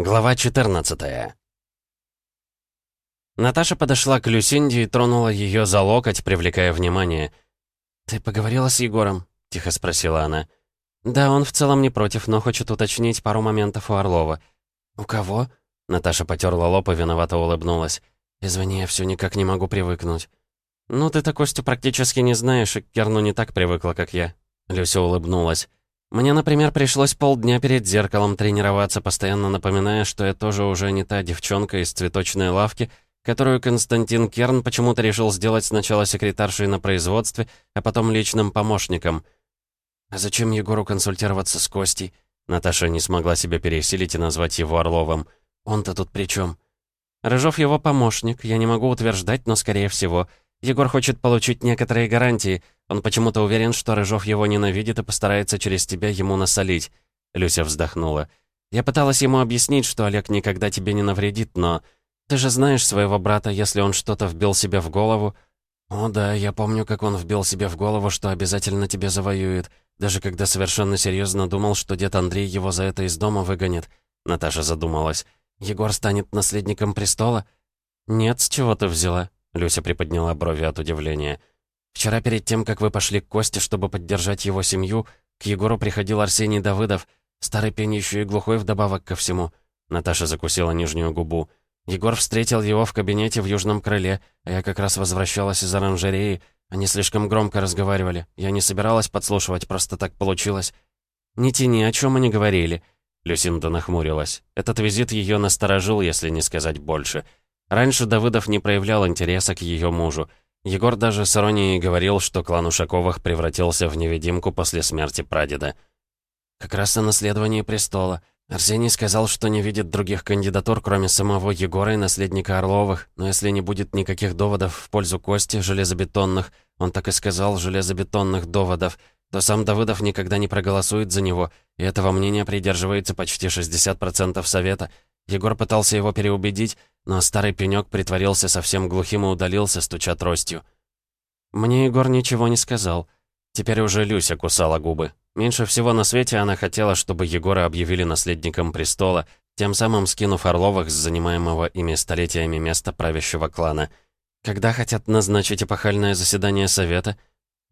Глава 14 Наташа подошла к Люсинде и тронула ее за локоть, привлекая внимание. «Ты поговорила с Егором?» — тихо спросила она. «Да, он в целом не против, но хочет уточнить пару моментов у Орлова». «У кого?» — Наташа потерла лоб и виновато улыбнулась. «Извини, я все никак не могу привыкнуть». «Ну, ты-то Костю практически не знаешь, и к Керну не так привыкла, как я». Люся улыбнулась. Мне, например, пришлось полдня перед зеркалом тренироваться, постоянно напоминая, что я тоже уже не та девчонка из цветочной лавки, которую Константин Керн почему-то решил сделать сначала секретаршей на производстве, а потом личным помощником. А зачем Егору консультироваться с Костей? Наташа не смогла себя пересилить и назвать его Орловым. Он-то тут при чем? Рыжов его помощник, я не могу утверждать, но скорее всего. Егор хочет получить некоторые гарантии. Он почему-то уверен, что Рыжов его ненавидит и постарается через тебя ему насолить. Люся вздохнула. Я пыталась ему объяснить, что Олег никогда тебе не навредит, но... Ты же знаешь своего брата, если он что-то вбил себе в голову... О да, я помню, как он вбил себе в голову, что обязательно тебе завоюет, даже когда совершенно серьезно думал, что дед Андрей его за это из дома выгонит. Наташа задумалась. Егор станет наследником престола? Нет, с чего ты взяла? Люся приподняла брови от удивления. «Вчера перед тем, как вы пошли к Косте, чтобы поддержать его семью, к Егору приходил Арсений Давыдов, старый пень еще и глухой вдобавок ко всему». Наташа закусила нижнюю губу. Егор встретил его в кабинете в южном крыле, а я как раз возвращалась из оранжереи. Они слишком громко разговаривали. Я не собиралась подслушивать, просто так получилось. «Не тяни, о чем они говорили?» Люсинда нахмурилась. Этот визит ее насторожил, если не сказать больше. Раньше Давыдов не проявлял интереса к ее мужу. Егор даже с иронией говорил, что клан Ушаковых превратился в невидимку после смерти прадеда. Как раз о наследовании престола. Арсений сказал, что не видит других кандидатур, кроме самого Егора и наследника Орловых, но если не будет никаких доводов в пользу Кости, железобетонных, он так и сказал, железобетонных доводов, то сам Давыдов никогда не проголосует за него, и этого мнения придерживается почти 60% Совета. Егор пытался его переубедить, но старый пенёк притворился совсем глухим и удалился, стуча тростью. Мне Егор ничего не сказал. Теперь уже Люся кусала губы. Меньше всего на свете она хотела, чтобы Егора объявили наследником престола, тем самым скинув Орловых с занимаемого ими столетиями места правящего клана. Когда хотят назначить эпохальное заседание совета?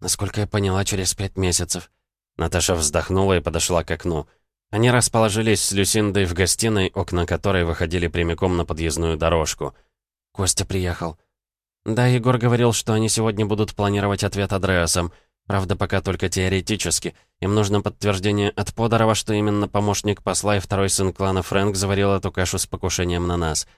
Насколько я поняла, через пять месяцев. Наташа вздохнула и подошла к окну. Они расположились с Люсиндой в гостиной, окна которой выходили прямиком на подъездную дорожку. Костя приехал. Да, Егор говорил, что они сегодня будут планировать ответ Андреасом. Правда, пока только теоретически. Им нужно подтверждение от Подорова, что именно помощник посла и второй сын клана Фрэнк заварил эту кашу с покушением на нас.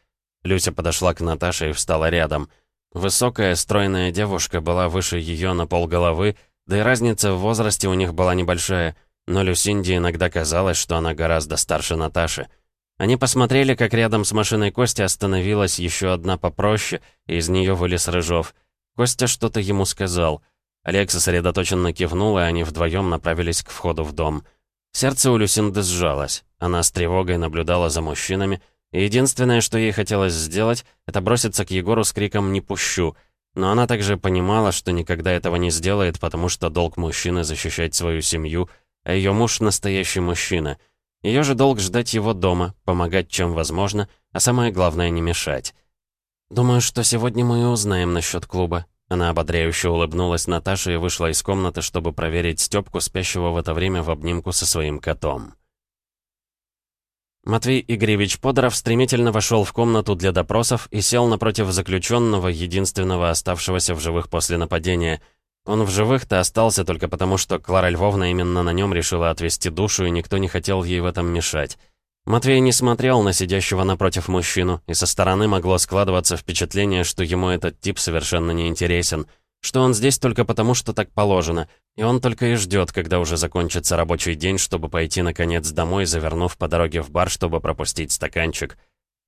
Люся подошла к Наташе и встала рядом. Высокая, стройная девушка была выше ее на полголовы, да и разница в возрасте у них была небольшая — но Люсинде иногда казалось, что она гораздо старше Наташи. Они посмотрели, как рядом с машиной Кости остановилась еще одна попроще, и из нее вылез Рыжов. Костя что-то ему сказал. Олег сосредоточенно кивнул, и они вдвоем направились к входу в дом. Сердце у Люсинды сжалось. Она с тревогой наблюдала за мужчинами, и единственное, что ей хотелось сделать, это броситься к Егору с криком «Не пущу!». Но она также понимала, что никогда этого не сделает, потому что долг мужчины защищать свою семью — а ее муж — настоящий мужчина. Ее же долг ждать его дома, помогать чем возможно, а самое главное — не мешать. «Думаю, что сегодня мы и узнаем насчет клуба». Она ободряюще улыбнулась Наташе и вышла из комнаты, чтобы проверить Стёпку, спящего в это время в обнимку со своим котом. Матвей Игоревич Подоров стремительно вошел в комнату для допросов и сел напротив заключенного, единственного оставшегося в живых после нападения — он в живых-то остался только потому, что Клара Львовна именно на нем решила отвести душу, и никто не хотел ей в этом мешать. Матвей не смотрел на сидящего напротив мужчину, и со стороны могло складываться впечатление, что ему этот тип совершенно не интересен, что он здесь только потому, что так положено, и он только и ждет, когда уже закончится рабочий день, чтобы пойти, наконец, домой, завернув по дороге в бар, чтобы пропустить стаканчик.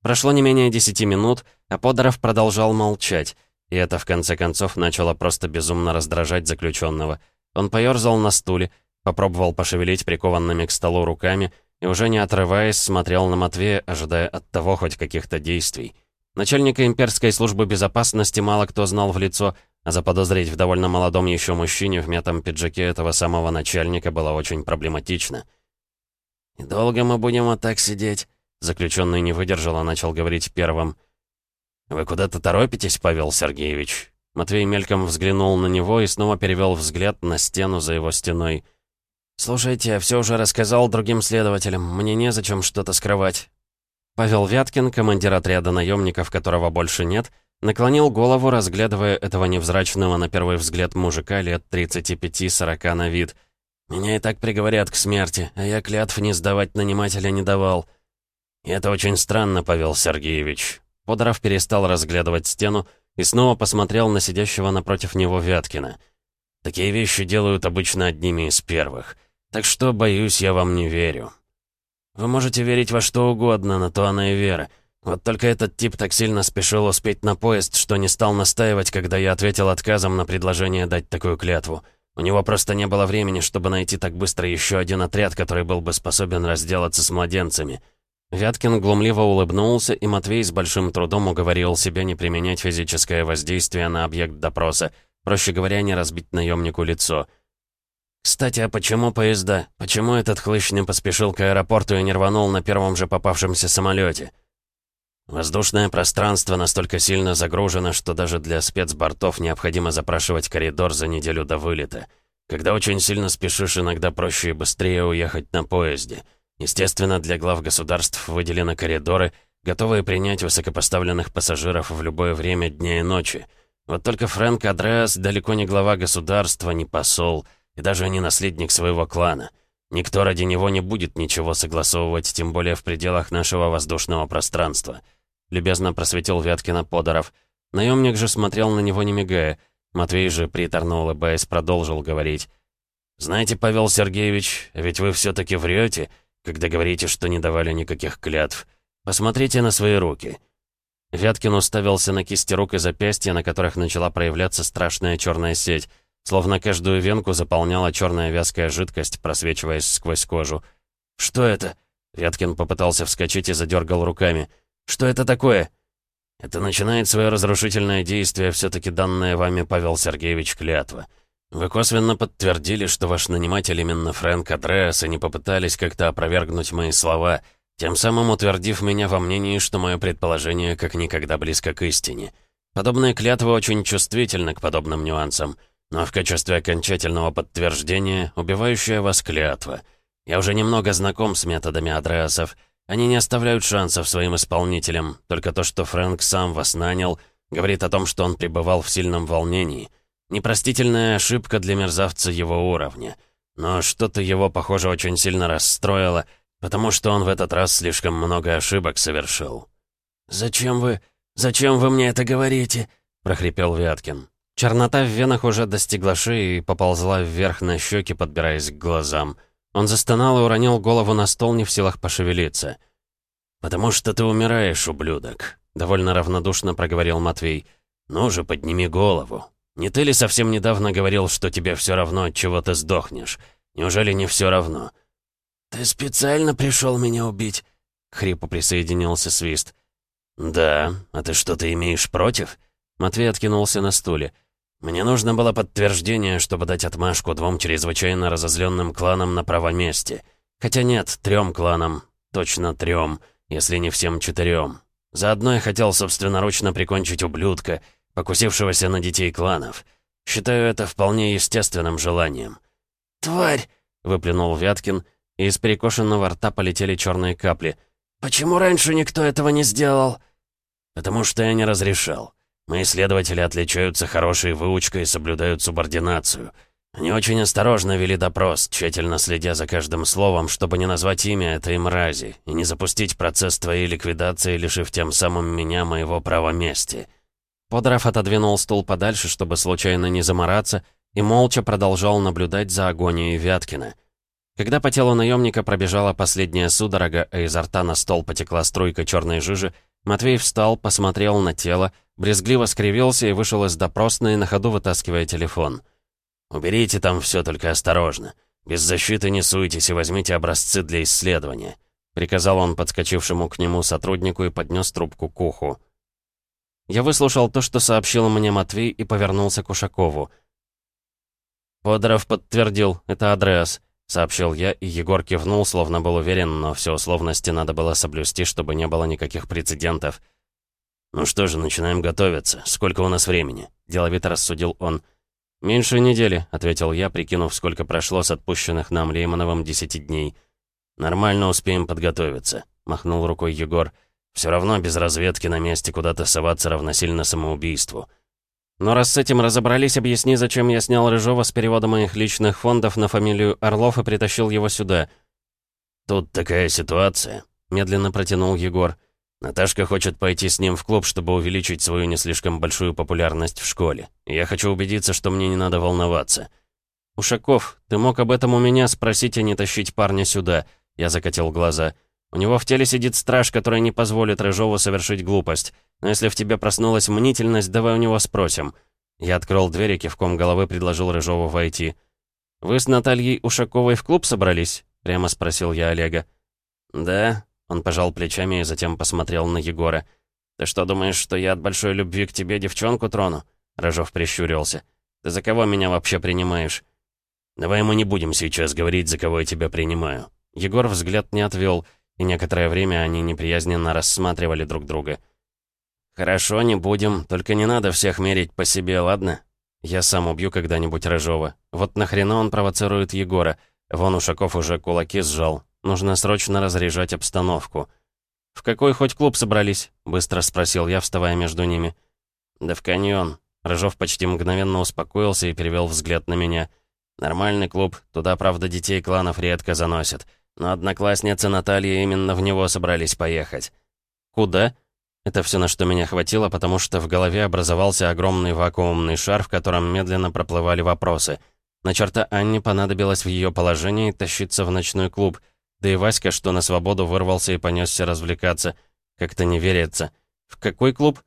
Прошло не менее десяти минут, а Подоров продолжал молчать — и это, в конце концов, начало просто безумно раздражать заключенного. Он поёрзал на стуле, попробовал пошевелить прикованными к столу руками и, уже не отрываясь, смотрел на Матвея, ожидая от того хоть каких-то действий. Начальника имперской службы безопасности мало кто знал в лицо, а заподозрить в довольно молодом еще мужчине в мятом пиджаке этого самого начальника было очень проблематично. «И долго мы будем вот так сидеть?» Заключенный не выдержал, и начал говорить первым. «Вы куда-то торопитесь, Павел Сергеевич?» Матвей мельком взглянул на него и снова перевел взгляд на стену за его стеной. «Слушайте, я все уже рассказал другим следователям. Мне незачем что-то скрывать». Павел Вяткин, командир отряда наемников, которого больше нет, наклонил голову, разглядывая этого невзрачного на первый взгляд мужика лет 35-40 на вид. «Меня и так приговорят к смерти, а я клятв не сдавать нанимателя не давал». И «Это очень странно, Павел Сергеевич». Подоров перестал разглядывать стену и снова посмотрел на сидящего напротив него Вяткина. «Такие вещи делают обычно одними из первых. Так что, боюсь, я вам не верю». «Вы можете верить во что угодно, на то она и вера. Вот только этот тип так сильно спешил успеть на поезд, что не стал настаивать, когда я ответил отказом на предложение дать такую клятву. У него просто не было времени, чтобы найти так быстро еще один отряд, который был бы способен разделаться с младенцами». Вяткин глумливо улыбнулся, и Матвей с большим трудом уговорил себя не применять физическое воздействие на объект допроса, проще говоря, не разбить наемнику лицо. «Кстати, а почему поезда? Почему этот хлыщ не поспешил к аэропорту и не рванул на первом же попавшемся самолете? Воздушное пространство настолько сильно загружено, что даже для спецбортов необходимо запрашивать коридор за неделю до вылета. Когда очень сильно спешишь, иногда проще и быстрее уехать на поезде». Естественно, для глав государств выделены коридоры, готовые принять высокопоставленных пассажиров в любое время дня и ночи. Вот только Фрэнк Адреас далеко не глава государства, не посол и даже не наследник своего клана. Никто ради него не будет ничего согласовывать, тем более в пределах нашего воздушного пространства. Любезно просветил Вяткина Подоров. Наемник же смотрел на него не мигая. Матвей же, приторно улыбаясь, продолжил говорить. «Знаете, Павел Сергеевич, ведь вы все-таки врете, когда говорите, что не давали никаких клятв. Посмотрите на свои руки». Вяткин уставился на кисти рук и запястья, на которых начала проявляться страшная черная сеть, словно каждую венку заполняла черная вязкая жидкость, просвечиваясь сквозь кожу. «Что это?» Вяткин попытался вскочить и задергал руками. «Что это такое?» «Это начинает свое разрушительное действие, все-таки данное вами, Павел Сергеевич, клятва. Вы косвенно подтвердили, что ваш наниматель именно Фрэнк Адреас, и не попытались как-то опровергнуть мои слова, тем самым утвердив меня во мнении, что мое предположение как никогда близко к истине. Подобные клятвы очень чувствительны к подобным нюансам, но в качестве окончательного подтверждения убивающая вас клятва. Я уже немного знаком с методами Адреасов. Они не оставляют шансов своим исполнителям, только то, что Фрэнк сам вас нанял, говорит о том, что он пребывал в сильном волнении — Непростительная ошибка для мерзавца его уровня. Но что-то его, похоже, очень сильно расстроило, потому что он в этот раз слишком много ошибок совершил. «Зачем вы... зачем вы мне это говорите?» — прохрипел Вяткин. Чернота в венах уже достигла шеи и поползла вверх на щеки, подбираясь к глазам. Он застонал и уронил голову на стол, не в силах пошевелиться. «Потому что ты умираешь, ублюдок», — довольно равнодушно проговорил Матвей. «Ну же, подними голову. Не ты ли совсем недавно говорил, что тебе все равно, от чего ты сдохнешь? Неужели не все равно?» «Ты специально пришел меня убить?» К хрипу присоединился Свист. «Да, а ты что-то имеешь против?» Матвей откинулся на стуле. «Мне нужно было подтверждение, чтобы дать отмашку двум чрезвычайно разозленным кланам на правом месте. Хотя нет, трем кланам. Точно трем, если не всем четырем. Заодно я хотел собственноручно прикончить ублюдка, покусившегося на детей кланов. Считаю это вполне естественным желанием». «Тварь!» — выплюнул Вяткин, и из перекошенного рта полетели черные капли. «Почему раньше никто этого не сделал?» «Потому что я не разрешал. Мои следователи отличаются хорошей выучкой и соблюдают субординацию. Они очень осторожно вели допрос, тщательно следя за каждым словом, чтобы не назвать имя этой мрази и не запустить процесс твоей ликвидации, лишив тем самым меня моего права мести». Подоров отодвинул стул подальше, чтобы случайно не замораться, и молча продолжал наблюдать за агонией Вяткина. Когда по телу наемника пробежала последняя судорога, а изо рта на стол потекла струйка черной жижи, Матвей встал, посмотрел на тело, брезгливо скривился и вышел из допросной, на ходу вытаскивая телефон. «Уберите там все, только осторожно. Без защиты не суйтесь и возьмите образцы для исследования», приказал он подскочившему к нему сотруднику и поднес трубку к уху. Я выслушал то, что сообщил мне Матвей, и повернулся к Ушакову. Подоров подтвердил, это Адреас. сообщил я, и Егор кивнул, словно был уверен, но все условности надо было соблюсти, чтобы не было никаких прецедентов. «Ну что же, начинаем готовиться. Сколько у нас времени?» — деловито рассудил он. «Меньше недели», — ответил я, прикинув, сколько прошло с отпущенных нам Леймановым десяти дней. «Нормально успеем подготовиться», — махнул рукой Егор. «Все равно без разведки на месте куда-то соваться равносильно самоубийству». «Но раз с этим разобрались, объясни, зачем я снял Рыжова с перевода моих личных фондов на фамилию Орлов и притащил его сюда». «Тут такая ситуация», — медленно протянул Егор. Наташка хочет пойти с ним в клуб, чтобы увеличить свою не слишком большую популярность в школе. я хочу убедиться, что мне не надо волноваться. «Ушаков, ты мог об этом у меня спросить, а не тащить парня сюда?» Я закатил глаза. «У него в теле сидит страж, который не позволит Рыжову совершить глупость. Но если в тебе проснулась мнительность, давай у него спросим». Я открыл дверь и кивком головы предложил Рыжову войти. «Вы с Натальей Ушаковой в клуб собрались?» — прямо спросил я Олега. «Да», он пожал плечами и затем посмотрел на Егора. «Ты что, думаешь, что я от большой любви к тебе девчонку трону?» Рожов прищурился. «Ты за кого меня вообще принимаешь?» «Давай мы не будем сейчас говорить, за кого я тебя принимаю». Егор взгляд не отвел, и некоторое время они неприязненно рассматривали друг друга. «Хорошо, не будем, только не надо всех мерить по себе, ладно? Я сам убью когда-нибудь Рыжова. Вот нахрена он провоцирует Егора? Вон Ушаков уже кулаки сжал, Нужно срочно разряжать обстановку. «В какой хоть клуб собрались?» — быстро спросил я, вставая между ними. «Да в каньон». Рыжов почти мгновенно успокоился и перевел взгляд на меня. «Нормальный клуб. Туда, правда, детей кланов редко заносят. Но одноклассницы Натальи именно в него собрались поехать». «Куда?» Это все, на что меня хватило, потому что в голове образовался огромный вакуумный шар, в котором медленно проплывали вопросы. На черта Анне понадобилось в ее положении тащиться в ночной клуб — да и Васька, что на свободу вырвался и понесся развлекаться. Как-то не верится. В какой клуб?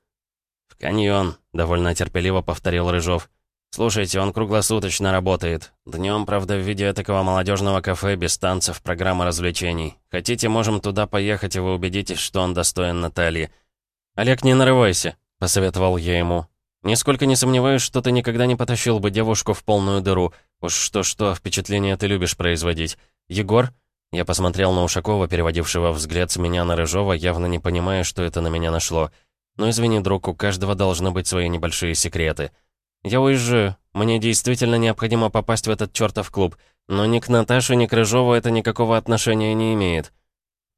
В каньон, довольно терпеливо повторил Рыжов. Слушайте, он круглосуточно работает. Днем, правда, в виде такого молодежного кафе без танцев, программы развлечений. Хотите, можем туда поехать, и вы убедитесь, что он достоин Натальи. Олег, не нарывайся, посоветовал я ему. Нисколько не сомневаюсь, что ты никогда не потащил бы девушку в полную дыру. Уж что-что, впечатление ты любишь производить. Егор? Я посмотрел на Ушакова, переводившего взгляд с меня на Рыжова, явно не понимая, что это на меня нашло. Но извини, друг, у каждого должны быть свои небольшие секреты. Я уезжаю. Мне действительно необходимо попасть в этот чертов клуб. Но ни к Наташе, ни к Рыжову это никакого отношения не имеет.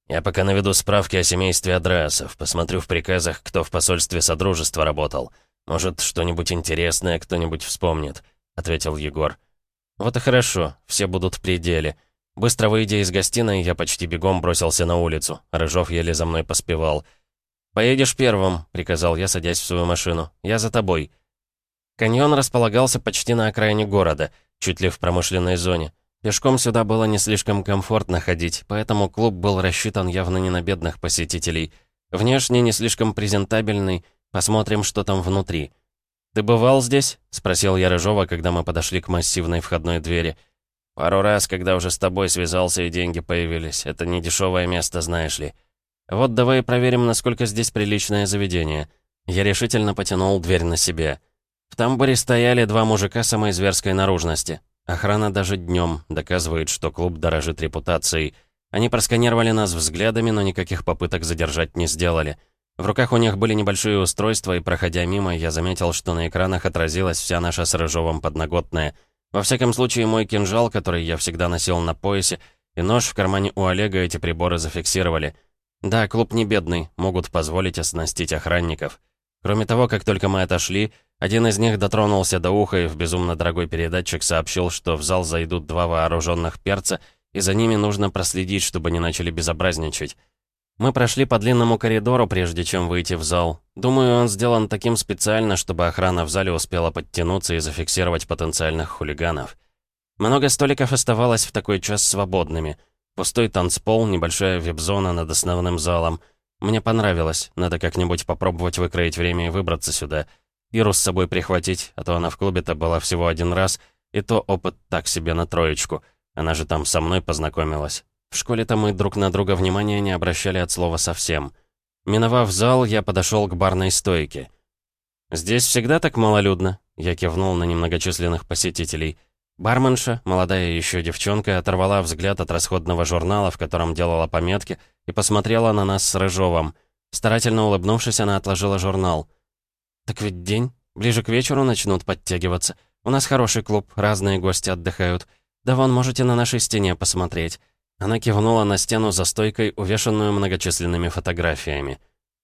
Я пока наведу справки о семействе Адреасов, посмотрю в приказах, кто в посольстве Содружества работал. Может, что-нибудь интересное кто-нибудь вспомнит», — ответил Егор. «Вот и хорошо, все будут в пределе. Быстро выйдя из гостиной, я почти бегом бросился на улицу. Рыжов еле за мной поспевал. «Поедешь первым», — приказал я, садясь в свою машину. «Я за тобой». Каньон располагался почти на окраине города, чуть ли в промышленной зоне. Пешком сюда было не слишком комфортно ходить, поэтому клуб был рассчитан явно не на бедных посетителей. Внешне не слишком презентабельный, посмотрим, что там внутри. «Ты бывал здесь?» — спросил я Рыжова, когда мы подошли к массивной входной двери. Пару раз, когда уже с тобой связался и деньги появились. Это не дешевое место, знаешь ли. Вот давай проверим, насколько здесь приличное заведение. Я решительно потянул дверь на себе. В тамбуре стояли два мужика самой зверской наружности. Охрана даже днем доказывает, что клуб дорожит репутацией. Они просканировали нас взглядами, но никаких попыток задержать не сделали. В руках у них были небольшие устройства, и, проходя мимо, я заметил, что на экранах отразилась вся наша с Рыжовым подноготная — во всяком случае, мой кинжал, который я всегда носил на поясе, и нож в кармане у Олега эти приборы зафиксировали. Да, клуб не бедный, могут позволить оснастить охранников. Кроме того, как только мы отошли, один из них дотронулся до уха и в безумно дорогой передатчик сообщил, что в зал зайдут два вооруженных перца, и за ними нужно проследить, чтобы не начали безобразничать. Мы прошли по длинному коридору, прежде чем выйти в зал. Думаю, он сделан таким специально, чтобы охрана в зале успела подтянуться и зафиксировать потенциальных хулиганов. Много столиков оставалось в такой час свободными. Пустой танцпол, небольшая вип-зона над основным залом. Мне понравилось, надо как-нибудь попробовать выкроить время и выбраться сюда. Иру с собой прихватить, а то она в клубе-то была всего один раз, и то опыт так себе на троечку. Она же там со мной познакомилась. В школе-то мы друг на друга внимания не обращали от слова совсем. Миновав зал, я подошел к барной стойке. «Здесь всегда так малолюдно?» Я кивнул на немногочисленных посетителей. Барменша, молодая еще девчонка, оторвала взгляд от расходного журнала, в котором делала пометки, и посмотрела на нас с Рыжовым. Старательно улыбнувшись, она отложила журнал. «Так ведь день. Ближе к вечеру начнут подтягиваться. У нас хороший клуб, разные гости отдыхают. Да вон, можете на нашей стене посмотреть». Она кивнула на стену за стойкой, увешанную многочисленными фотографиями.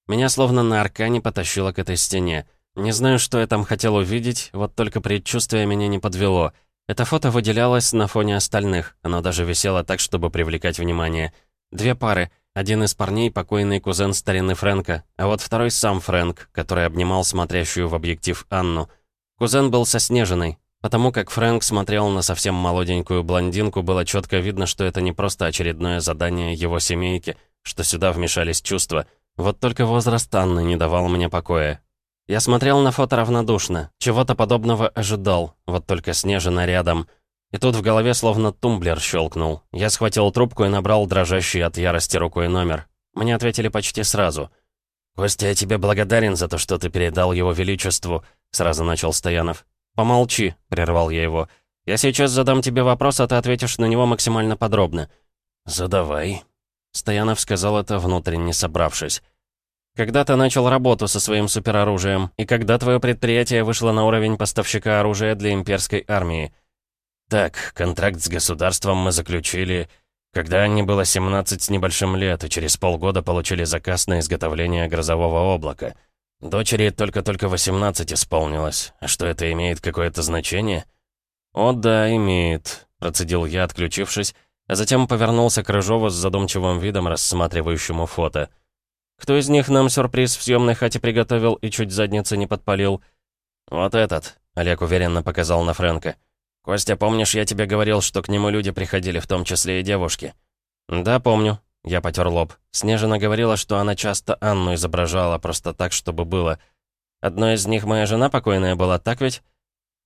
Меня словно на аркане потащило к этой стене. Не знаю, что я там хотел увидеть, вот только предчувствие меня не подвело — это фото выделялось на фоне остальных, оно даже висело так, чтобы привлекать внимание. Две пары. Один из парней — покойный кузен старины Фрэнка, а вот второй сам Фрэнк, который обнимал смотрящую в объектив Анну. Кузен был со Снежиной. Потому как Фрэнк смотрел на совсем молоденькую блондинку, было четко видно, что это не просто очередное задание его семейки, что сюда вмешались чувства. Вот только возраст Анны не давал мне покоя. Я смотрел на фото равнодушно, чего-то подобного ожидал, вот только Снежина рядом. И тут в голове словно тумблер щелкнул. Я схватил трубку и набрал дрожащий от ярости рукой номер. Мне ответили почти сразу. «Костя, я тебе благодарен за то, что ты передал его величеству», — сразу начал Стоянов. «Помолчи», — прервал я его. «Я сейчас задам тебе вопрос, а ты ответишь на него максимально подробно». «Задавай», — Стоянов сказал это, внутренне собравшись. Когда ты начал работу со своим супероружием, и когда твое предприятие вышло на уровень поставщика оружия для имперской армии? Так, контракт с государством мы заключили, когда Анне было 17 с небольшим лет, и через полгода получили заказ на изготовление грозового облака. Дочери только-только 18 исполнилось. А что это имеет какое-то значение? «О да, имеет», — процедил я, отключившись, а затем повернулся к Рыжову с задумчивым видом, рассматривающему фото — кто из них нам сюрприз в съемной хате приготовил и чуть задницы не подпалил? Вот этот, Олег уверенно показал на Фрэнка. Костя, помнишь, я тебе говорил, что к нему люди приходили, в том числе и девушки? Да, помню. Я потер лоб. Снежина говорила, что она часто Анну изображала, просто так, чтобы было. Одной из них моя жена покойная была, так ведь?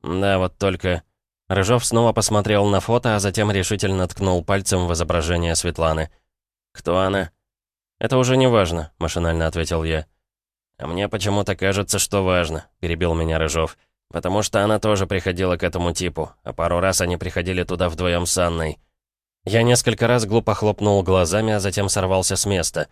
Да, вот только... Рыжов снова посмотрел на фото, а затем решительно ткнул пальцем в изображение Светланы. «Кто она?» «Это уже не важно», — машинально ответил я. «А мне почему-то кажется, что важно», — перебил меня Рыжов. «Потому что она тоже приходила к этому типу, а пару раз они приходили туда вдвоем с Анной». Я несколько раз глупо хлопнул глазами, а затем сорвался с места.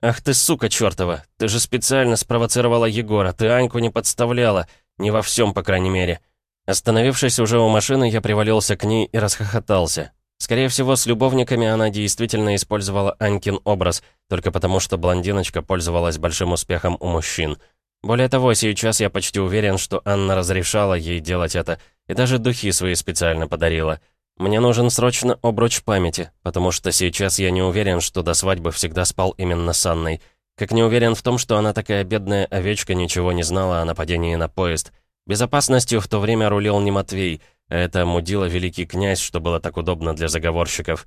«Ах ты, сука чертова! Ты же специально спровоцировала Егора, ты Аньку не подставляла, не во всем, по крайней мере». Остановившись уже у машины, я привалился к ней и расхохотался. Скорее всего, с любовниками она действительно использовала Анькин образ, только потому что блондиночка пользовалась большим успехом у мужчин. Более того, сейчас я почти уверен, что Анна разрешала ей делать это, и даже духи свои специально подарила. Мне нужен срочно обруч памяти, потому что сейчас я не уверен, что до свадьбы всегда спал именно с Анной. Как не уверен в том, что она такая бедная овечка ничего не знала о нападении на поезд. Безопасностью в то время рулил не Матвей — это мудила великий князь, что было так удобно для заговорщиков.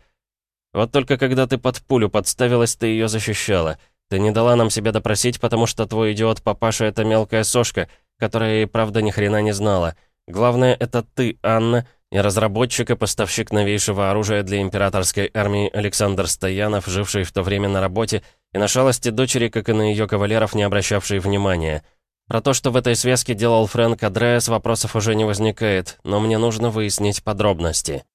Вот только когда ты под пулю подставилась, ты ее защищала. Ты не дала нам себя допросить, потому что твой идиот-папаша — это мелкая сошка, которая и правда ни хрена не знала. Главное, это ты, Анна, и разработчик и поставщик новейшего оружия для императорской армии Александр Стоянов, живший в то время на работе, и на шалости дочери, как и на ее кавалеров, не обращавший внимания — про то, что в этой связке делал Фрэнк Адреас, вопросов уже не возникает, но мне нужно выяснить подробности.